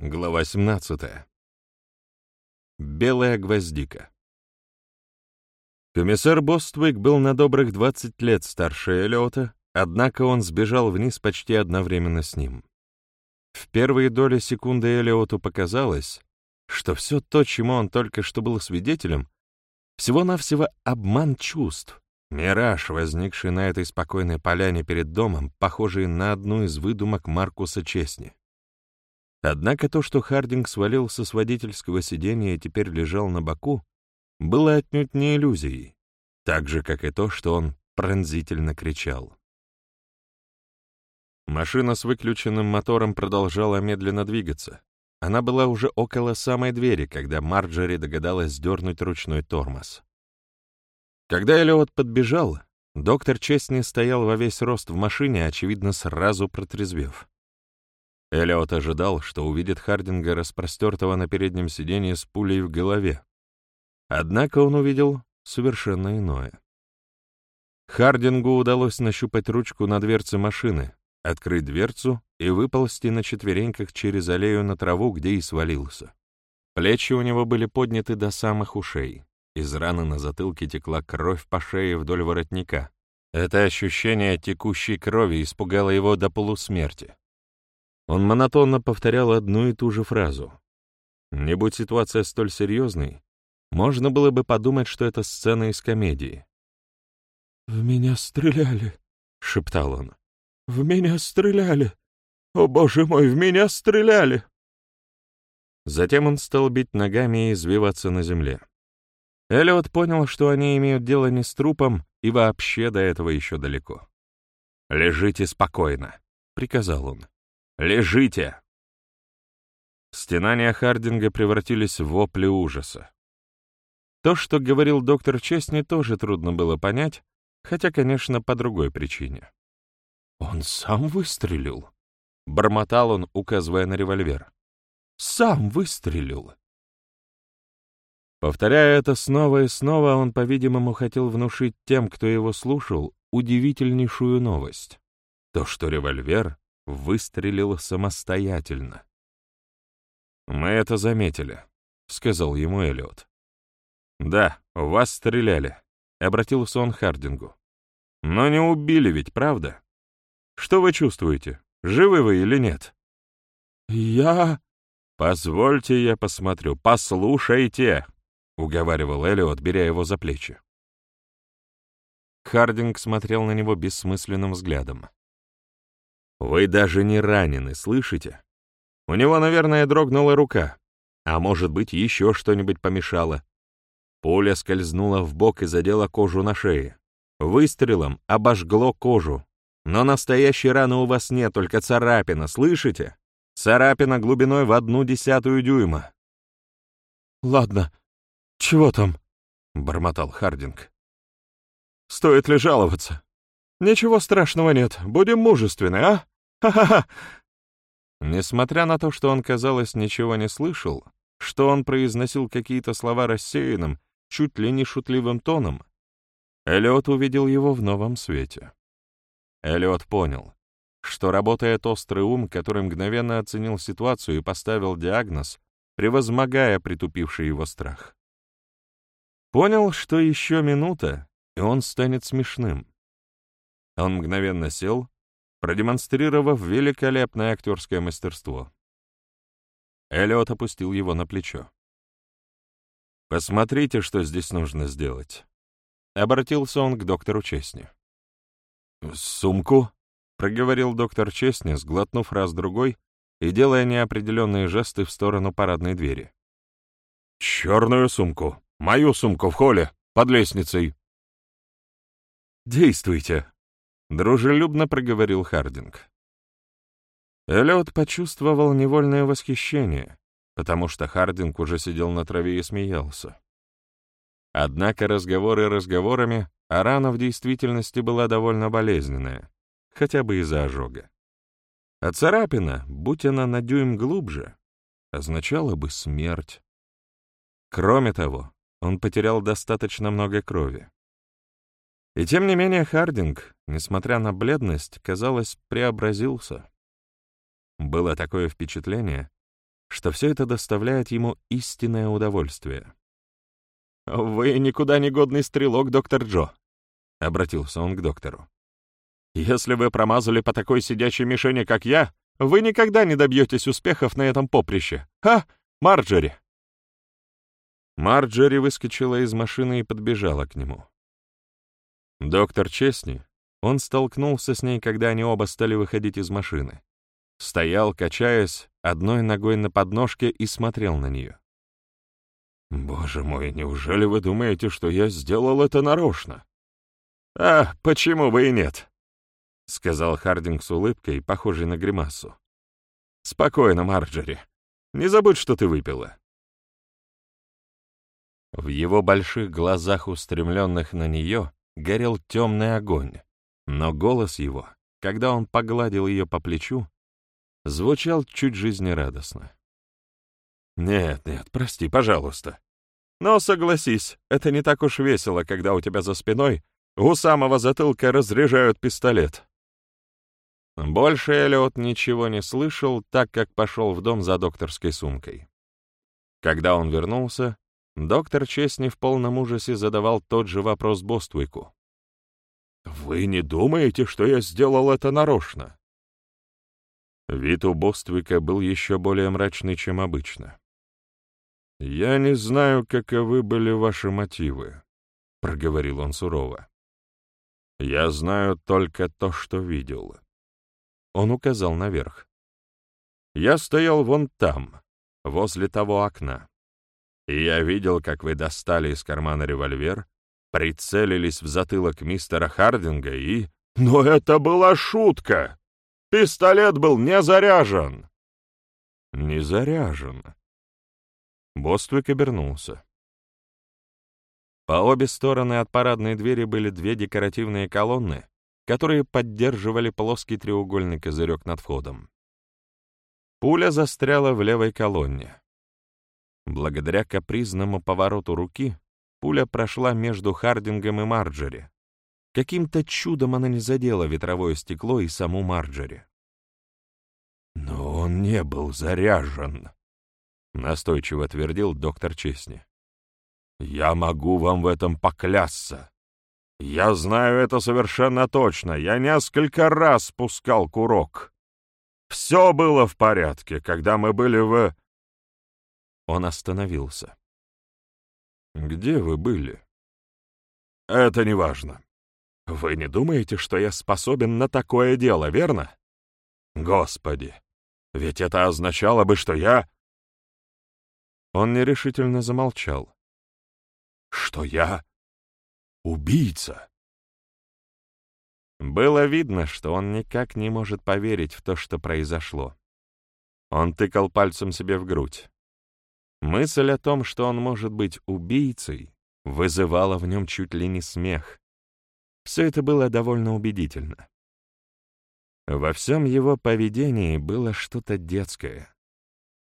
Глава 17. Белая гвоздика. Комиссар Боствик был на добрых 20 лет старше Эллиота, однако он сбежал вниз почти одновременно с ним. В первые доли секунды Эллиоту показалось, что все то, чему он только что был свидетелем, всего-навсего обман чувств, мираж, возникший на этой спокойной поляне перед домом, похожий на одну из выдумок Маркуса Чесни. Однако то, что Хардинг свалился с водительского сиденья и теперь лежал на боку, было отнюдь не иллюзией, так же, как и то, что он пронзительно кричал. Машина с выключенным мотором продолжала медленно двигаться. Она была уже около самой двери, когда Марджори догадалась сдернуть ручной тормоз. Когда Эллиот подбежал, доктор Честни стоял во весь рост в машине, очевидно, сразу протрезвев. Эллиот ожидал, что увидит Хардинга, распростертого на переднем сиденье с пулей в голове. Однако он увидел совершенно иное. Хардингу удалось нащупать ручку на дверце машины, открыть дверцу и выползти на четвереньках через аллею на траву, где и свалился. Плечи у него были подняты до самых ушей. Из раны на затылке текла кровь по шее вдоль воротника. Это ощущение текущей крови испугало его до полусмерти. Он монотонно повторял одну и ту же фразу. Не будь ситуация столь серьезной, можно было бы подумать, что это сцена из комедии. «В меня стреляли», — шептал он. «В меня стреляли! О, боже мой, в меня стреляли!» Затем он стал бить ногами и извиваться на земле. Эллиот понял, что они имеют дело не с трупом, и вообще до этого еще далеко. «Лежите спокойно», — приказал он. Лежите!» Стенания Хардинга превратились в вопли ужаса. То, что говорил доктор Честни, тоже трудно было понять, хотя, конечно, по другой причине. «Он сам выстрелил», — бормотал он, указывая на револьвер. «Сам выстрелил». Повторяя это снова и снова, он, по-видимому, хотел внушить тем, кто его слушал, удивительнейшую новость. То, что револьвер выстрелил самостоятельно. «Мы это заметили», — сказал ему Эллиот. «Да, вас стреляли», — обратился он к Хардингу. «Но не убили ведь, правда? Что вы чувствуете, живы вы или нет?» «Я...» «Позвольте, я посмотрю. Послушайте», — уговаривал Эллиот, беря его за плечи. Хардинг смотрел на него бессмысленным взглядом. Вы даже не ранены, слышите? У него, наверное, дрогнула рука. А может быть, еще что-нибудь помешало. Пуля скользнула в бок и задела кожу на шее. Выстрелом обожгло кожу. Но настоящей раны у вас нет, только царапина, слышите? Царапина глубиной в одну десятую дюйма. «Ладно, чего там?» — бормотал Хардинг. «Стоит ли жаловаться? Ничего страшного нет, будем мужественны, а? Ха-ха-ха!» Несмотря на то, что он, казалось, ничего не слышал, что он произносил какие-то слова рассеянным, чуть ли не шутливым тоном, Эллиот увидел его в новом свете. Эллиот понял, что работает острый ум, который мгновенно оценил ситуацию и поставил диагноз, превозмогая притупивший его страх. Понял, что еще минута, и он станет смешным. Он мгновенно сел, продемонстрировав великолепное актерское мастерство. Эллиот опустил его на плечо. «Посмотрите, что здесь нужно сделать». Обратился он к доктору Честни. «Сумку?» — проговорил доктор Честни, сглотнув раз-другой и делая неопределенные жесты в сторону парадной двери. «Черную сумку! Мою сумку в холле, под лестницей!» «Действуйте!» Дружелюбно проговорил Хардинг. Эллиот почувствовал невольное восхищение, потому что Хардинг уже сидел на траве и смеялся. Однако разговоры разговорами, а рана в действительности была довольно болезненная, хотя бы из-за ожога. А царапина, будь она на дюйм глубже, означала бы смерть. Кроме того, он потерял достаточно много крови. И тем не менее Хардинг, несмотря на бледность, казалось, преобразился. Было такое впечатление, что все это доставляет ему истинное удовольствие. «Вы никуда не годный стрелок, доктор Джо», — обратился он к доктору. «Если вы промазали по такой сидячей мишени, как я, вы никогда не добьетесь успехов на этом поприще. А, Марджери!» Марджери выскочила из машины и подбежала к нему. Доктор Честни, он столкнулся с ней, когда они оба стали выходить из машины. Стоял, качаясь, одной ногой на подножке и смотрел на нее. «Боже мой, неужели вы думаете, что я сделал это нарочно?» «А, почему бы и нет?» — сказал Хардинг с улыбкой, похожей на гримасу. «Спокойно, Марджери. Не забудь, что ты выпила». В его больших глазах, устремленных на нее, горел темный огонь, но голос его, когда он погладил ее по плечу, звучал чуть жизнерадостно. «Нет, нет, прости, пожалуйста. Но согласись, это не так уж весело, когда у тебя за спиной у самого затылка разряжают пистолет». Больше Эллиот ничего не слышал, так как пошел в дом за докторской сумкой. Когда он вернулся, доктор Честни в полном ужасе задавал тот же вопрос Боствику. «Вы не думаете, что я сделал это нарочно?» Вид у Боствика был еще более мрачный, чем обычно. «Я не знаю, каковы были ваши мотивы», — проговорил он сурово. «Я знаю только то, что видел». Он указал наверх. «Я стоял вон там, возле того окна, я видел, как вы достали из кармана револьвер, прицелились в затылок мистера Хардинга и... Но это была шутка! Пистолет был не заряжен!» «Не заряжен», Боствик обернулся. По обе стороны от парадной двери были две декоративные колонны, которые поддерживали плоский треугольный козырек над входом. Пуля застряла в левой колонне. Благодаря капризному повороту руки пуля прошла между Хардингом и Марджери. Каким-то чудом она не задела ветровое стекло и саму Марджери. «Но он не был заряжен», — настойчиво твердил доктор Честни. «Я могу вам в этом поклясться. Я знаю это совершенно точно. Я несколько раз спускал курок. Все было в порядке, когда мы были в...» Он остановился. «Где вы были?» «Это не важно. Вы не думаете, что я способен на такое дело, верно? Господи, ведь это означало бы, что я...» Он нерешительно замолчал. «Что я? Убийца?» Было видно, что он никак не может поверить в то, что произошло. Он тыкал пальцем себе в грудь. Мысль о том, что он может быть убийцей, вызывала в нем чуть ли не смех. Все это было довольно убедительно. Во всем его поведении было что-то детское.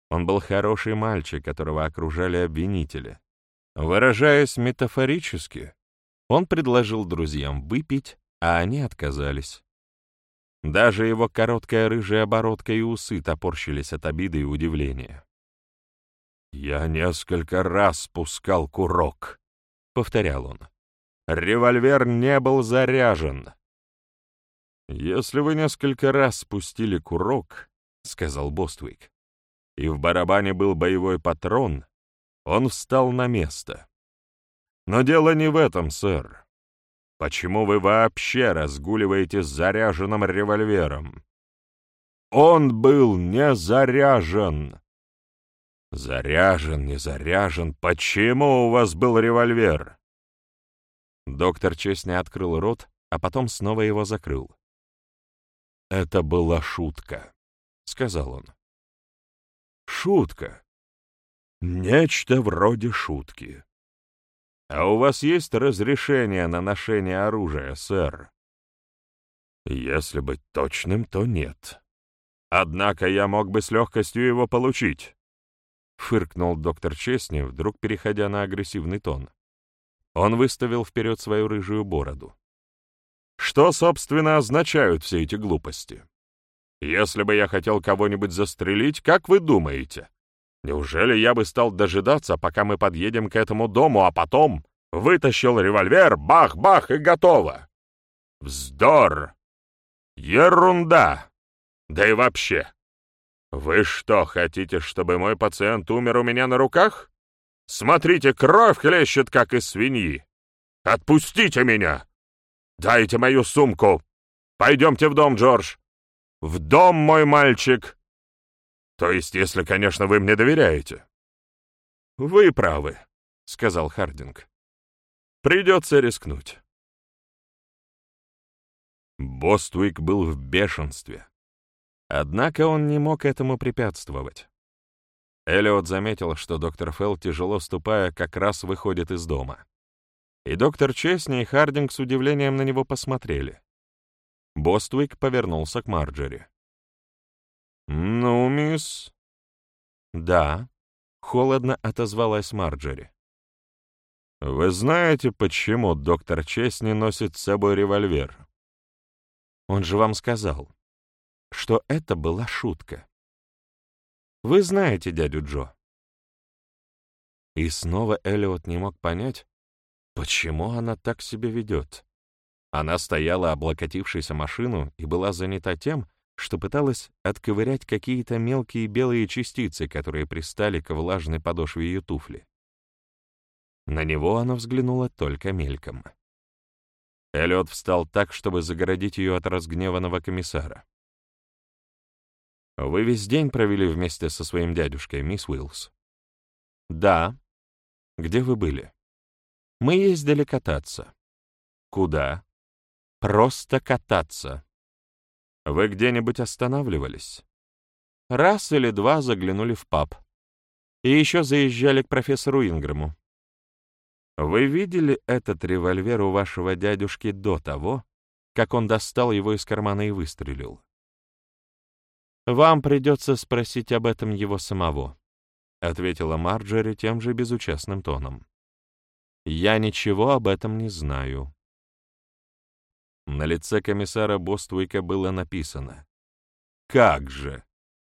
Он был хороший мальчик, которого окружали обвинители. Выражаясь метафорически, он предложил друзьям выпить, а они отказались. Даже его короткая рыжая оборотка и усы топорщились от обиды и удивления. «Я несколько раз спускал курок», — повторял он. «Револьвер не был заряжен». «Если вы несколько раз спустили курок», — сказал Боствик, и в барабане был боевой патрон, он встал на место. Но дело не в этом, сэр. Почему вы вообще разгуливаете с заряженным револьвером? Он был не заряжен. Заряжен, не заряжен. Почему у вас был револьвер? Доктор Честни открыл рот, а потом снова его закрыл. «Это была шутка», — сказал он. Шутка. Нечто вроде шутки. А у вас есть разрешение на ношение оружия, сэр? Если быть точным, то нет. Однако я мог бы с легкостью его получить. Фыркнул доктор Честни, вдруг переходя на агрессивный тон. Он выставил вперед свою рыжую бороду. Что, собственно, означают все эти глупости? Если бы я хотел кого-нибудь застрелить, как вы думаете, Неужели я бы стал дожидаться, пока мы подъедем к этому дому, а потом вытащил револьвер, бах-бах и готово? Вздор! Ерунда! Да и вообще! Вы что, хотите, чтобы мой пациент умер у меня на руках? Смотрите, кровь хлещет, как из свиньи! Отпустите меня! Дайте мою сумку! Пойдемте в дом, Джордж! В дом, мой мальчик! То есть, если, конечно, вы мне доверяете. Вы правы, — сказал Хардинг. Придется рискнуть. Боствик был в бешенстве. Однако он не мог этому препятствовать. Эллиот заметил, что доктор Фелл, тяжело ступая, как раз выходит из дома. И доктор Честни и Хардинг с удивлением на него посмотрели. Боствик повернулся к Марджери. «Ну, мисс...» «Да», — холодно отозвалась Марджери. «Вы знаете, почему доктор Честни носит с собой револьвер?» «Он же вам сказал, что это была шутка. Вы знаете дядю Джо». И снова Эллиот не мог понять, почему она так себя ведет. Она стояла, облокотившись о машину, и была занята тем, что пыталась отковырять какие-то мелкие белые частицы, которые пристали к влажной подошве ее туфли. На него она взглянула только мельком. Эллиот встал так, чтобы загородить ее от разгневанного комиссара. «Вы весь день провели вместе со своим дядюшкой, мисс Уиллс?» «Да». «Где вы были?» «Мы ездили кататься». «Куда?» «Просто кататься». Вы где-нибудь останавливались? Раз или два заглянули в паб. И еще заезжали к профессору Инграму. Вы видели этот револьвер у вашего дядюшки до того, как он достал его из кармана и выстрелил? Вам придется спросить об этом его самого, — ответила Марджери тем же безучастным тоном. Я ничего об этом не знаю. На лице комиссара Боствейка было написано «Как же?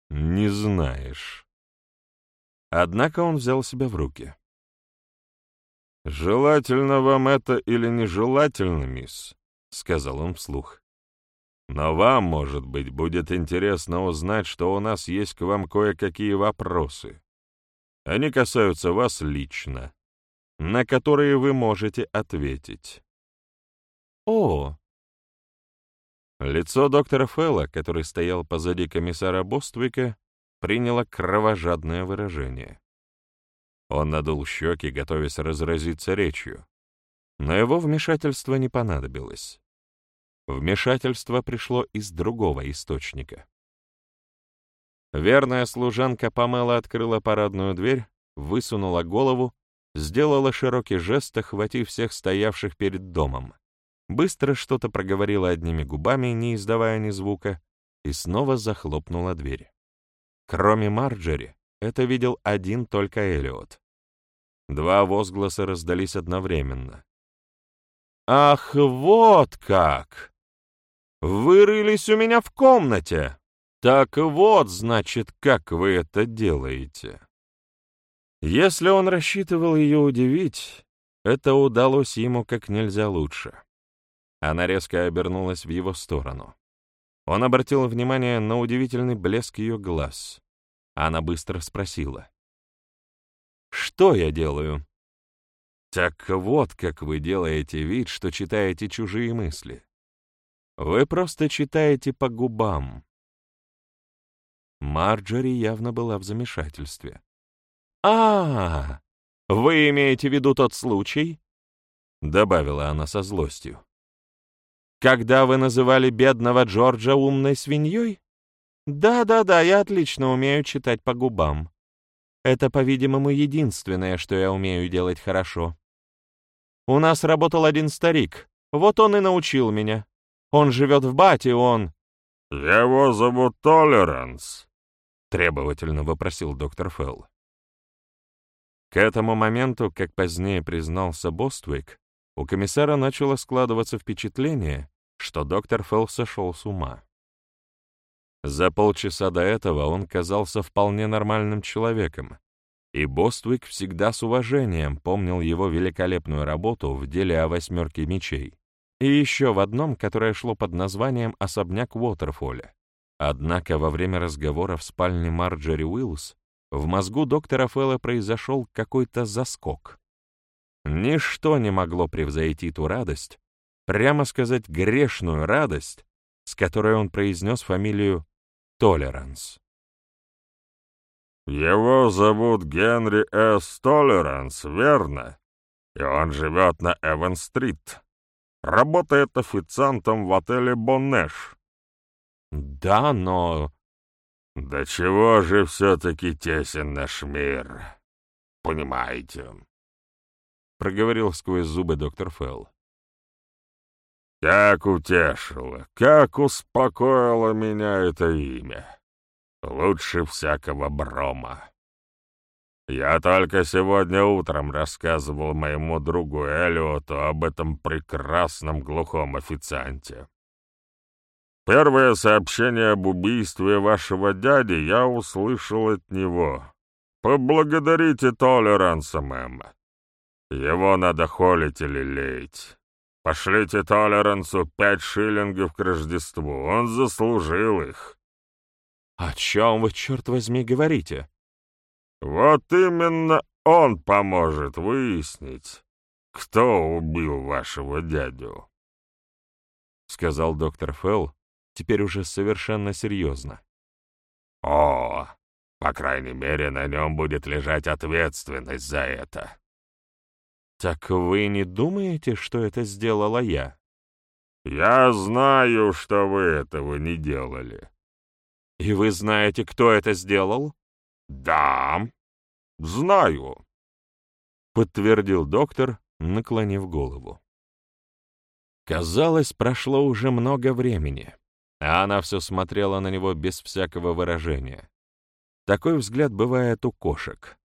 Не знаешь». Однако он взял себя в руки. «Желательно вам это или нежелательно, мисс?» — сказал он вслух. «Но вам, может быть, будет интересно узнать, что у нас есть к вам кое-какие вопросы. Они касаются вас лично, на которые вы можете ответить». «О, Лицо доктора Фелла, который стоял позади комиссара Боствика, приняло кровожадное выражение. Он надул щеки, готовясь разразиться речью. Но его вмешательство не понадобилось. Вмешательство пришло из другого источника. Верная служанка Памела открыла парадную дверь, высунула голову, сделала широкий жест, охватив всех стоявших перед домом быстро что-то проговорила одними губами, не издавая ни звука, и снова захлопнула дверь. Кроме Марджери, это видел один только Элиот. Два возгласа раздались одновременно. «Ах, вот как! Вырылись у меня в комнате! Так вот, значит, как вы это делаете!» Если он рассчитывал ее удивить, это удалось ему как нельзя лучше. Она резко обернулась в его сторону. Он обратил внимание на удивительный блеск ее глаз. Она быстро спросила. «Что я делаю?» «Так вот, как вы делаете вид, что читаете чужие мысли. Вы просто читаете по губам». Марджори явно была в замешательстве. «А, -а вы имеете в виду тот случай?» — добавила она со злостью когда вы называли бедного Джорджа умной свиньей? Да-да-да, я отлично умею читать по губам. Это, по-видимому, единственное, что я умею делать хорошо. У нас работал один старик, вот он и научил меня. Он живет в Бате, он... «Его зовут Толеранс», — требовательно вопросил доктор Фелл. К этому моменту, как позднее признался Боствик, у комиссара начало складываться впечатление, что доктор Фелл сошел с ума. За полчаса до этого он казался вполне нормальным человеком, и Боствик всегда с уважением помнил его великолепную работу в деле о восьмерке мечей и еще в одном, которое шло под названием «Особняк Уотерфолля». Однако во время разговора в спальне Марджери Уиллс в мозгу доктора Фэлла произошел какой-то заскок. Ничто не могло превзойти ту радость, прямо сказать грешную радость, с которой он произнес фамилию Толеранс. «Его зовут Генри С. Толеранс, верно? И он живет на Эван-стрит. Работает официантом в отеле «Боннеш». «Да, но...» «Да чего же все-таки тесен наш мир, понимаете?» — проговорил сквозь зубы доктор Фелл. «Как утешило, как успокоило меня это имя!» Лучше всякого брома. Я только сегодня утром рассказывал моему другу Элиоту об этом прекрасном глухом официанте. Первое сообщение об убийстве вашего дяди я услышал от него. Поблагодарите Толеранса, мэм. Его надо холить или леять. Пошлите Толерансу пять шиллингов к Рождеству, он заслужил их. «О чем вы, черт возьми, говорите?» «Вот именно он поможет выяснить, кто убил вашего дядю», — сказал доктор Фелл, теперь уже совершенно серьезно. «О, по крайней мере, на нем будет лежать ответственность за это». «Так вы не думаете, что это сделала я?» «Я знаю, что вы этого не делали. «И вы знаете, кто это сделал?» «Да, знаю», — подтвердил доктор, наклонив голову. Казалось, прошло уже много времени, а она все смотрела на него без всякого выражения. Такой взгляд бывает у кошек.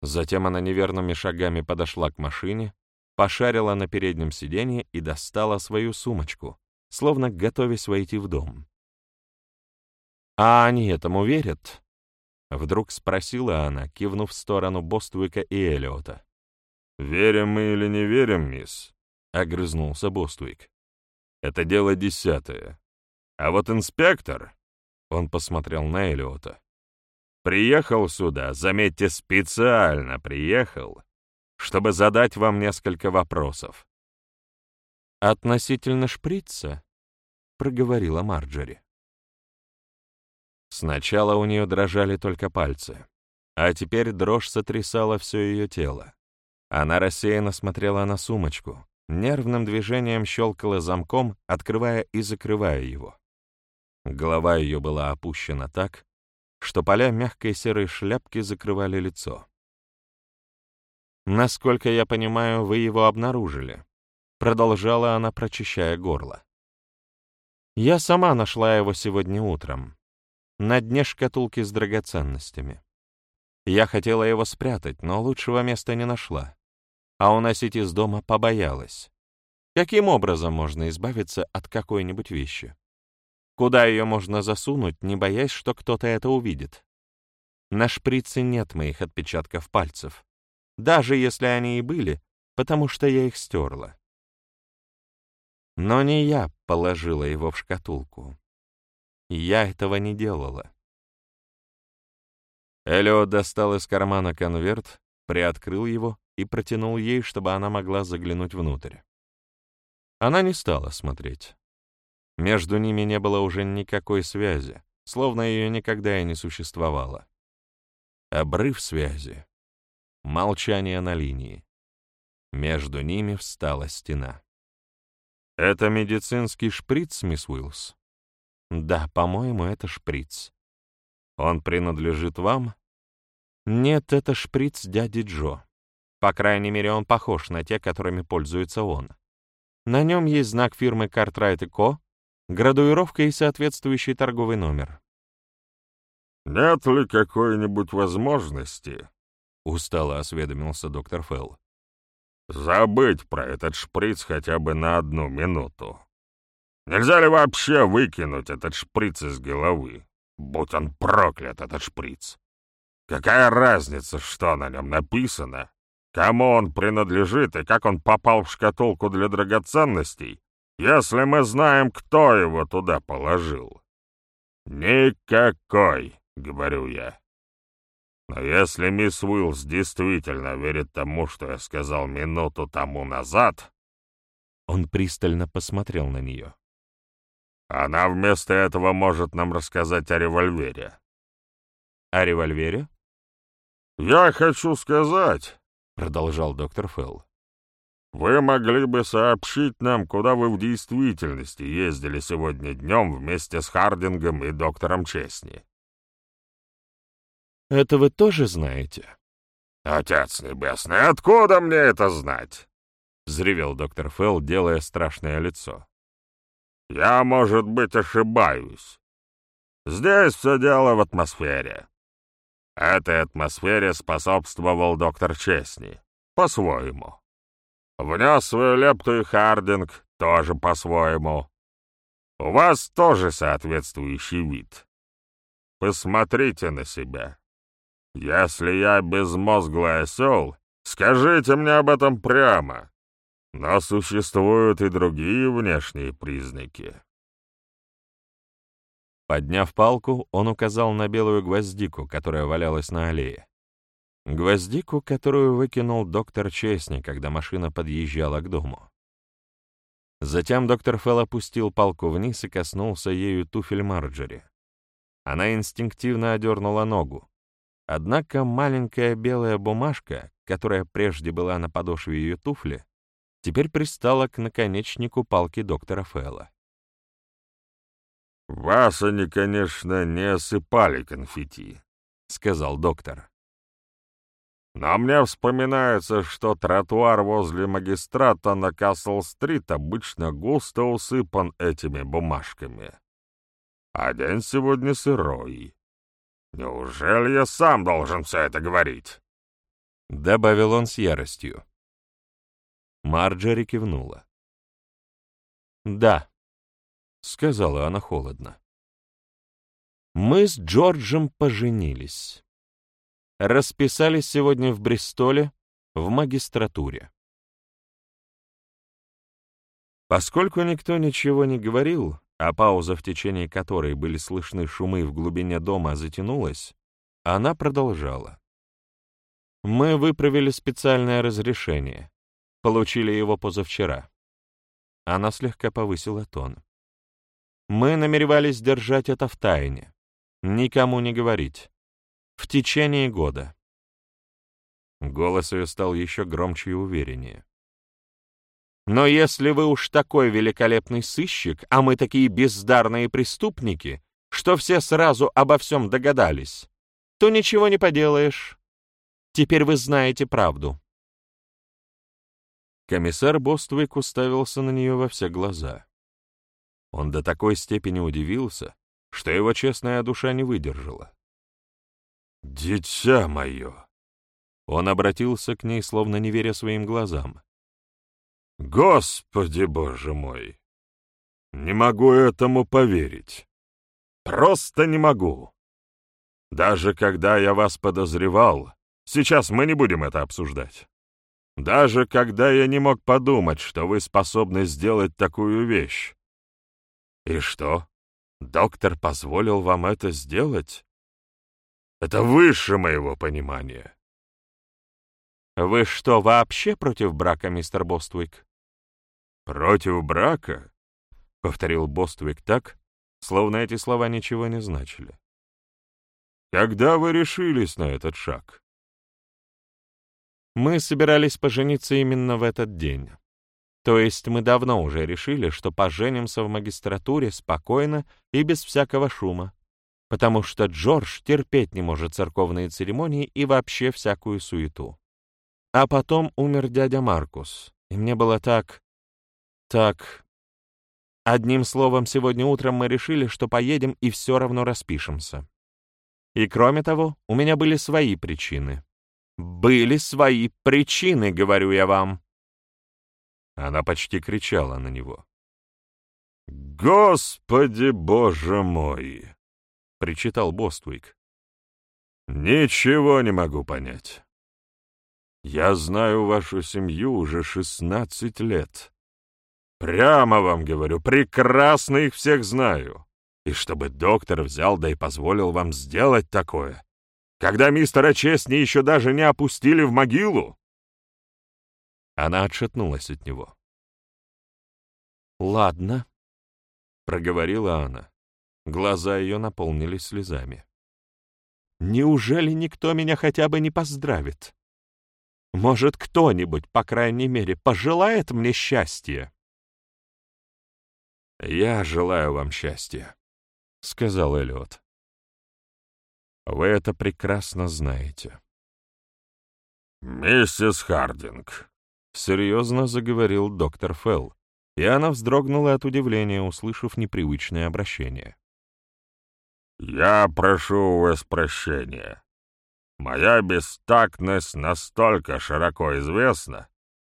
Затем она неверными шагами подошла к машине, пошарила на переднем сиденье и достала свою сумочку, словно готовясь войти в дом. «А они этому верят?» Вдруг спросила она, кивнув в сторону Боствика и Элиота. «Верим мы или не верим, мисс?» — огрызнулся Боствик. «Это дело десятое. А вот инспектор...» — он посмотрел на Элиота. «Приехал сюда, заметьте, специально приехал, чтобы задать вам несколько вопросов». «Относительно шприца?» — проговорила Марджори. Сначала у нее дрожали только пальцы, а теперь дрожь сотрясала все ее тело. Она рассеянно смотрела на сумочку, нервным движением щелкала замком, открывая и закрывая его. Голова ее была опущена так, что поля мягкой серой шляпки закрывали лицо. «Насколько я понимаю, вы его обнаружили», — продолжала она, прочищая горло. «Я сама нашла его сегодня утром на дне шкатулки с драгоценностями. Я хотела его спрятать, но лучшего места не нашла, а уносить из дома побоялась. Каким образом можно избавиться от какой-нибудь вещи? Куда ее можно засунуть, не боясь, что кто-то это увидит? На шприце нет моих отпечатков пальцев, даже если они и были, потому что я их стерла. Но не я положила его в шкатулку. Я этого не делала. Элиот достал из кармана конверт, приоткрыл его и протянул ей, чтобы она могла заглянуть внутрь. Она не стала смотреть. Между ними не было уже никакой связи, словно ее никогда и не существовало. Обрыв связи. Молчание на линии. Между ними встала стена. «Это медицинский шприц, мисс Уиллс?» Да, по-моему, это шприц. Он принадлежит вам? Нет, это шприц дяди Джо. По крайней мере, он похож на те, которыми пользуется он. На нем есть знак фирмы Cartwright Co., градуировка и соответствующий торговый номер. «Нет ли какой-нибудь возможности?» — устало осведомился доктор Фелл. «Забыть про этот шприц хотя бы на одну минуту». Нельзя ли вообще выкинуть этот шприц из головы? Будь он проклят, этот шприц. Какая разница, что на нем написано, кому он принадлежит и как он попал в шкатулку для драгоценностей, если мы знаем, кто его туда положил? Никакой, говорю я. Но если мисс Уиллс действительно верит тому, что я сказал минуту тому назад... Он пристально посмотрел на нее. Она вместо этого может нам рассказать о револьвере. О револьвере? Я хочу сказать, — продолжал доктор Фелл. «Вы могли бы сообщить нам, куда вы в действительности ездили сегодня днем вместе с Хардингом и доктором Честни?» «Это вы тоже знаете?» «Отец небесный, откуда мне это знать?» — взревел доктор Фелл, делая страшное лицо. Я, может быть, ошибаюсь. Здесь все дело в атмосфере. Этой атмосфере способствовал доктор Честни. По-своему. Внес свою лепту и Хардинг тоже по-своему. У вас тоже соответствующий вид. Посмотрите на себя. Если я безмозглый осел, скажите мне об этом прямо. Но существуют и другие внешние признаки. Подняв палку, он указал на белую гвоздику, которая валялась на аллее. Гвоздику, которую выкинул доктор Честни, когда машина подъезжала к дому. Затем доктор Фелл опустил палку вниз и коснулся ею туфель Марджери. Она инстинктивно одернула ногу. Однако маленькая белая бумажка, которая прежде была на подошве ее туфли, теперь пристала к наконечнику палки доктора Фэлла. «Вас они, конечно, не осыпали конфетти», — сказал доктор. «Но мне вспоминается, что тротуар возле магистрата на Касл-стрит обычно густо усыпан этими бумажками. А день сегодня сырой. Неужели я сам должен все это говорить?» Добавил он с яростью. Марджери кивнула. «Да», — сказала она холодно. «Мы с Джорджем поженились. Расписались сегодня в Бристоле, в магистратуре. Поскольку никто ничего не говорил, а пауза, в течение которой были слышны шумы в глубине дома, затянулась, она продолжала. Мы выправили специальное разрешение. Получили его позавчера. Она слегка повысила тон. Мы намеревались держать это в тайне. Никому не говорить. В течение года. Голос ее стал еще громче и увереннее. Но если вы уж такой великолепный сыщик, а мы такие бездарные преступники, что все сразу обо всем догадались, то ничего не поделаешь. Теперь вы знаете правду. Комиссар Боствейк уставился на нее во все глаза. Он до такой степени удивился, что его честная душа не выдержала. «Дитя мое!» Он обратился к ней, словно не веря своим глазам. «Господи, боже мой! Не могу этому поверить. Просто не могу. Даже когда я вас подозревал, сейчас мы не будем это обсуждать. Даже когда я не мог подумать, что вы способны сделать такую вещь. И что? Доктор позволил вам это сделать? Это выше моего понимания. Вы что, вообще против брака, мистер Боствик? Против брака? Повторил Боствик так, словно эти слова ничего не значили. Когда вы решились на этот шаг? Мы собирались пожениться именно в этот день. То есть мы давно уже решили, что поженимся в магистратуре спокойно и без всякого шума, потому что Джордж терпеть не может церковные церемонии и вообще всякую суету. А потом умер дядя Маркус, и мне было так... так... Одним словом, сегодня утром мы решили, что поедем и все равно распишемся. И кроме того, у меня были свои причины. Были свои причины, говорю я вам. Она почти кричала на него. «Господи, боже мой!» — причитал Боствик. Ничего не могу понять. Я знаю вашу семью уже шестнадцать лет. Прямо вам говорю, прекрасно их всех знаю. И чтобы доктор взял да и позволил вам сделать такое, когда мистера Честни еще даже не опустили в могилу. Она отшатнулась от него. «Ладно», — проговорила она. Глаза ее наполнились слезами. «Неужели никто меня хотя бы не поздравит? Может, кто-нибудь, по крайней мере, пожелает мне счастья?» «Я желаю вам счастья», — сказал Эллиот. «Вы это прекрасно знаете». «Миссис Хардинг», — серьезно заговорил доктор Фелл, и она вздрогнула от удивления, услышав непривычное обращение. «Я прошу у вас прощения. Моя бестактность настолько широко известна,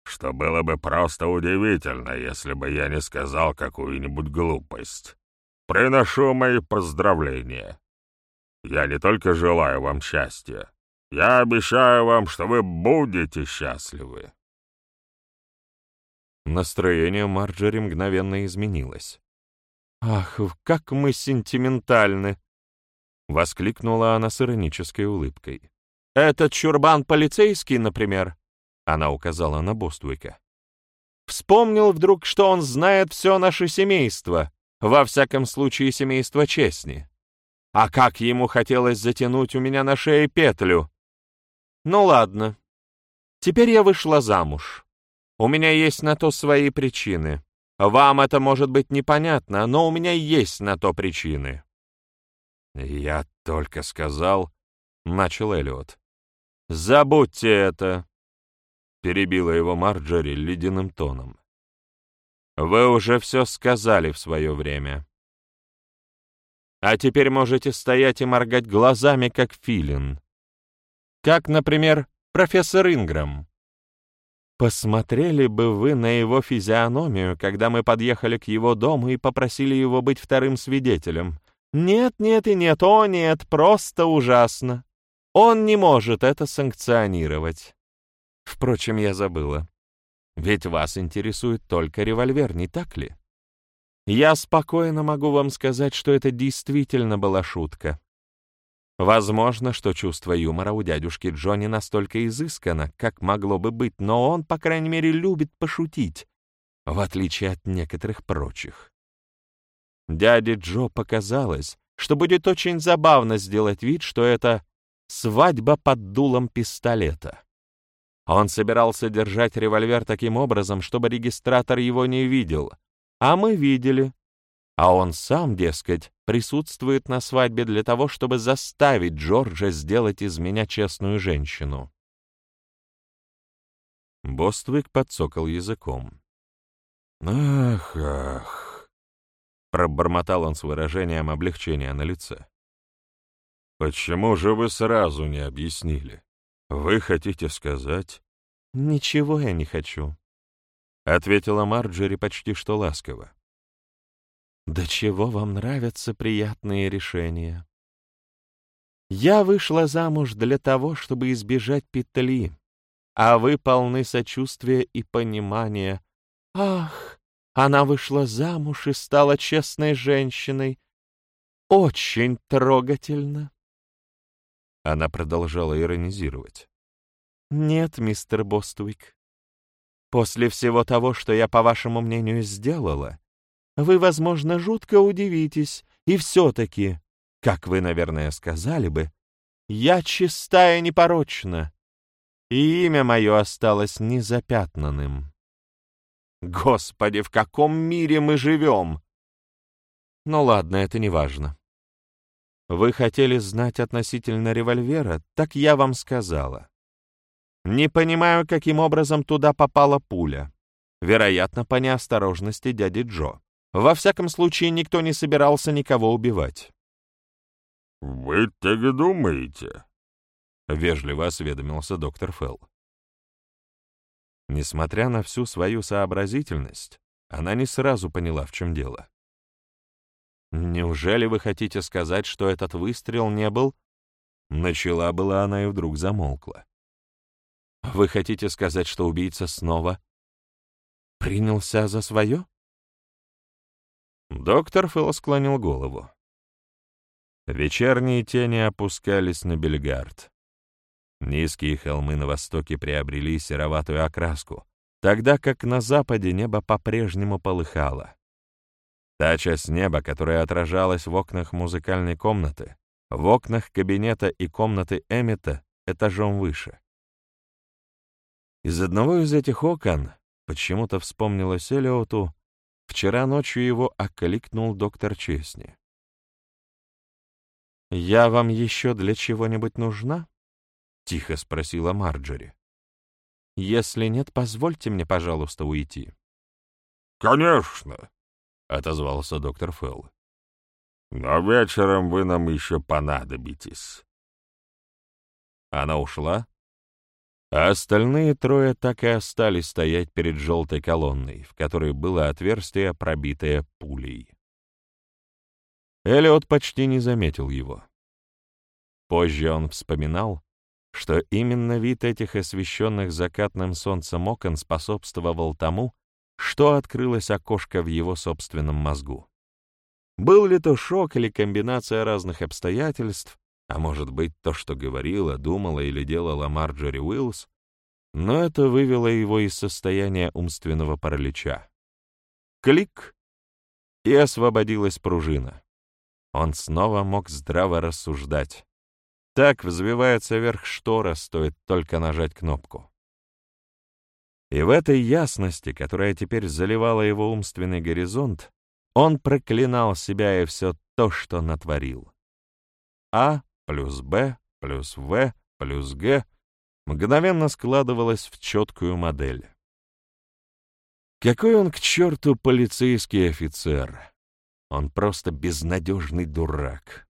что было бы просто удивительно, если бы я не сказал какую-нибудь глупость. Приношу мои поздравления. Я не только желаю вам счастья, я обещаю вам, что вы будете счастливы. Настроение Марджери мгновенно изменилось. «Ах, как мы сентиментальны!» — воскликнула она с иронической улыбкой. «Этот чурбан полицейский, например?» — она указала на Боствика. «Вспомнил вдруг, что он знает все наше семейство, во всяком случае семейство Честни. А как ему хотелось затянуть у меня на шее петлю! Ну ладно, теперь я вышла замуж. У меня есть на то свои причины. Вам это может быть непонятно, но у меня есть на то причины». «Я только сказал...» — начал Эллиот. «Забудьте это!» — перебила его Марджори ледяным тоном. «Вы уже все сказали в свое время. А теперь можете стоять и моргать глазами, как филин. Как, например, профессор Инграм. Посмотрели бы вы на его физиономию, когда мы подъехали к его дому и попросили его быть вторым свидетелем. Нет, нет и нет, о нет, просто ужасно. Он не может это санкционировать. Впрочем, я забыла. Ведь вас интересует только револьвер, не так ли? Я спокойно могу вам сказать, что это действительно была шутка. Возможно, что чувство юмора у дядюшки Джонни настолько изыскано, как могло бы быть, но он, по крайней мере, любит пошутить, в отличие от некоторых прочих. Дяде Джо показалось, что будет очень забавно сделать вид, что это свадьба под дулом пистолета. Он собирался держать револьвер таким образом, чтобы регистратор его не видел, а мы видели, а он сам, дескать, присутствует на свадьбе для того, чтобы заставить Джорджа сделать из меня честную женщину. Боствик подсокал языком. «Ах, ах!» — пробормотал он с выражением облегчения на лице. «Почему же вы сразу не объяснили? Вы хотите сказать...» «Ничего я не хочу», — ответила Марджери почти что ласково. Да чего вам нравятся приятные решения? Я вышла замуж для того, чтобы избежать петли, а вы полны сочувствия и понимания. Ах, она вышла замуж и стала честной женщиной. Очень трогательно. Она продолжала иронизировать. «Нет, мистер Боствик, после всего того, что я, по вашему мнению, сделала, вы, возможно, жутко удивитесь, и все-таки, как вы, наверное, сказали бы, я чистая непорочна, и имя мое осталось незапятнанным. Господи, в каком мире мы живем? Ну ладно, это не важно. Вы хотели знать относительно револьвера, так я вам сказала. Не понимаю, каким образом туда попала пуля. Вероятно, по неосторожности дяди Джо. Во всяком случае, никто не собирался никого убивать. «Вы так думаете?» — вежливо осведомился доктор Фелл. Несмотря на всю свою сообразительность, она не сразу поняла, в чем дело. «Неужели вы хотите сказать, что этот выстрел не был Начала была она и вдруг замолкла. «Вы хотите сказать, что убийца снова принялся за свое?» Доктор Фэлл склонил голову. Вечерние тени опускались на Бельгард. Низкие холмы на востоке приобрели сероватую окраску, тогда как на западе небо по-прежнему полыхало. Та часть неба, которая отражалась в окнах музыкальной комнаты, в окнах кабинета и комнаты Эммета этажом выше. Из одного из этих окон, почему-то вспомнилось Элиоту, вчера ночью его окликнул доктор Честни. «Я вам еще для чего-нибудь нужна?» — тихо спросила Марджори. «Если нет, позвольте мне, пожалуйста, уйти». «Конечно», — отозвался доктор Фелл. «Но вечером вы нам еще понадобитесь». Она ушла, а остальные трое так и остались стоять перед желтой колонной, в которой было отверстие, пробитое пулей. Элиот почти не заметил его. Позже он вспоминал, что именно вид этих освещенных закатным солнцем окон способствовал тому, что открылось окошко в его собственном мозгу. Был ли то шок или комбинация разных обстоятельств, а может быть то, что говорила, думала или делала Марджори Уиллс, но это вывело его из состояния умственного паралича. Клик! И освободилась пружина. Он снова мог здраво рассуждать. Так взвивается вверх штора, стоит только нажать кнопку. И в этой ясности, которая теперь заливала его умственный горизонт, он проклинал себя и все то, что натворил. А плюс Б плюс В плюс Г мгновенно складывалось в четкую модель. Какой он к черту полицейский офицер! Он просто безнадежный дурак.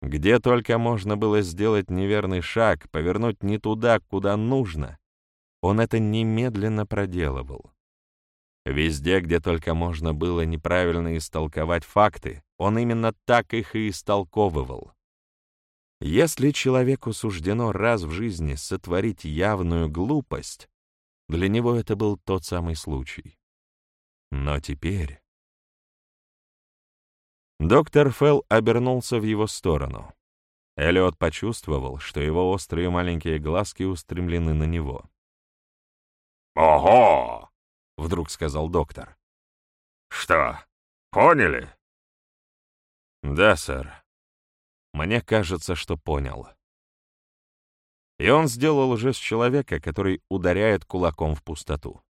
Где только можно было сделать неверный шаг, повернуть не туда, куда нужно, он это немедленно проделывал. Везде, где только можно было неправильно истолковать факты, он именно так их и истолковывал. Если человеку суждено раз в жизни сотворить явную глупость, для него это был тот самый случай. Но теперь... Доктор Фелл обернулся в его сторону. Эллиот почувствовал, что его острые маленькие глазки устремлены на него. «Ого!» — вдруг сказал доктор. «Что, поняли?» «Да, сэр. Мне кажется, что понял». И он сделал жест человека, который ударяет кулаком в пустоту.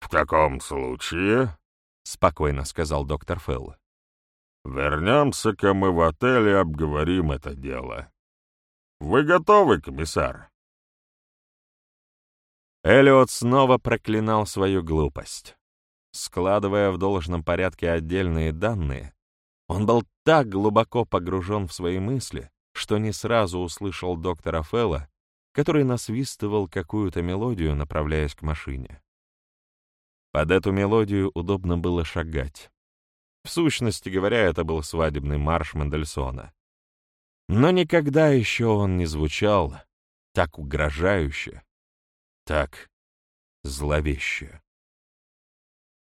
«В таком случае», — спокойно сказал доктор Фелл, Вернемся-ка мы в отель и обговорим это дело. Вы готовы, комиссар?» Эллиот снова проклинал свою глупость. Складывая в должном порядке отдельные данные, он был так глубоко погружен в свои мысли, что не сразу услышал доктора Фелла, который насвистывал какую-то мелодию, направляясь к машине. Под эту мелодию удобно было шагать. В сущности говоря, это был свадебный марш Мендельсона. Но никогда еще он не звучал так угрожающе, так зловеще.